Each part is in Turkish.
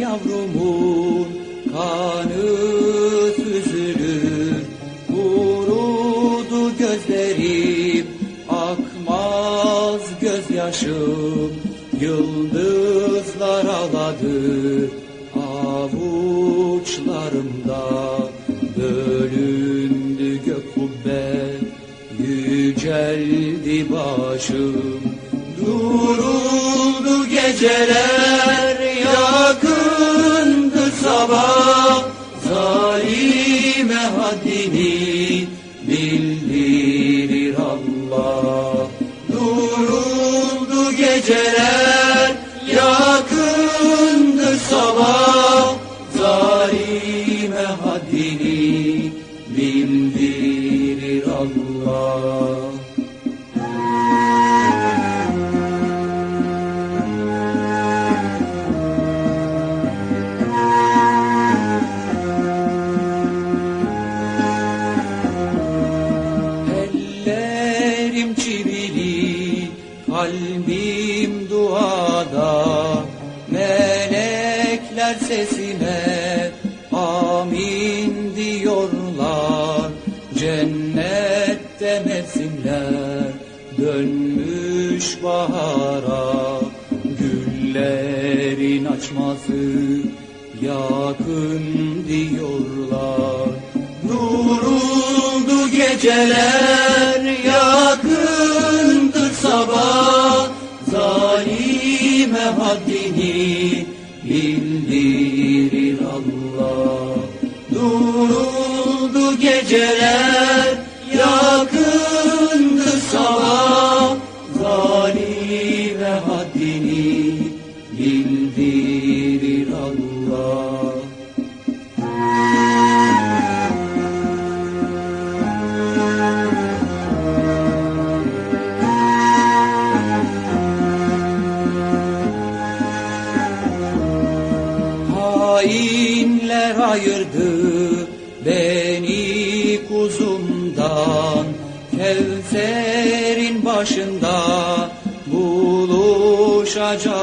yavrumun kanı süzülür Kurudu gözlerim akmaz gözyaşım Yıldızlar ağladı avuçlarımda. Bölündü gök kubbe yüceldi başım Duruldu geceler sabah Zalime haddini bildirir Allah. Duruldu geceler yakındı sabah Zalime haddini bildirir Allah kalbim duada Melekler sesime amin diyorlar. Cennette mevsimler dönmüş bahara Güllerin açması yakın diyorlar. Duruldu geceler haddini bildirir Allah. Duruldu geceler yakındır sabah. Zalime haddini bildirir Allah Hainler ayırdı beni kuzumdan. Kevser'in başında buluşacağız.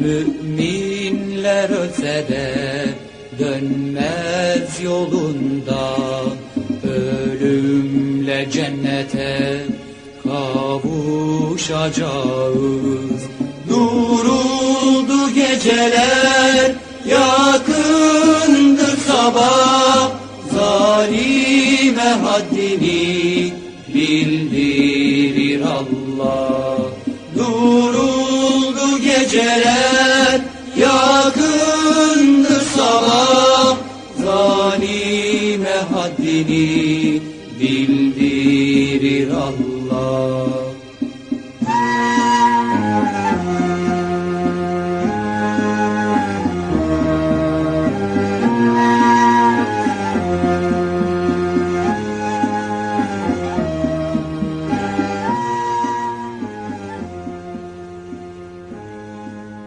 Müminler ölse de dönmez yolundan Ölümle cennete kavuşacağız. Duruldu geceler sabah Zalime haddini bildirir Allah. Duruldu geceler yakındır sabah Zalime haddini bildirir Allah